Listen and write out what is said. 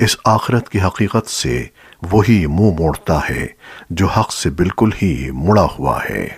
اس آخرت کی حقیقت سے وہی منہ موڑتا ہے جو حق سے بالکل ہی مڑا ہوا ہے۔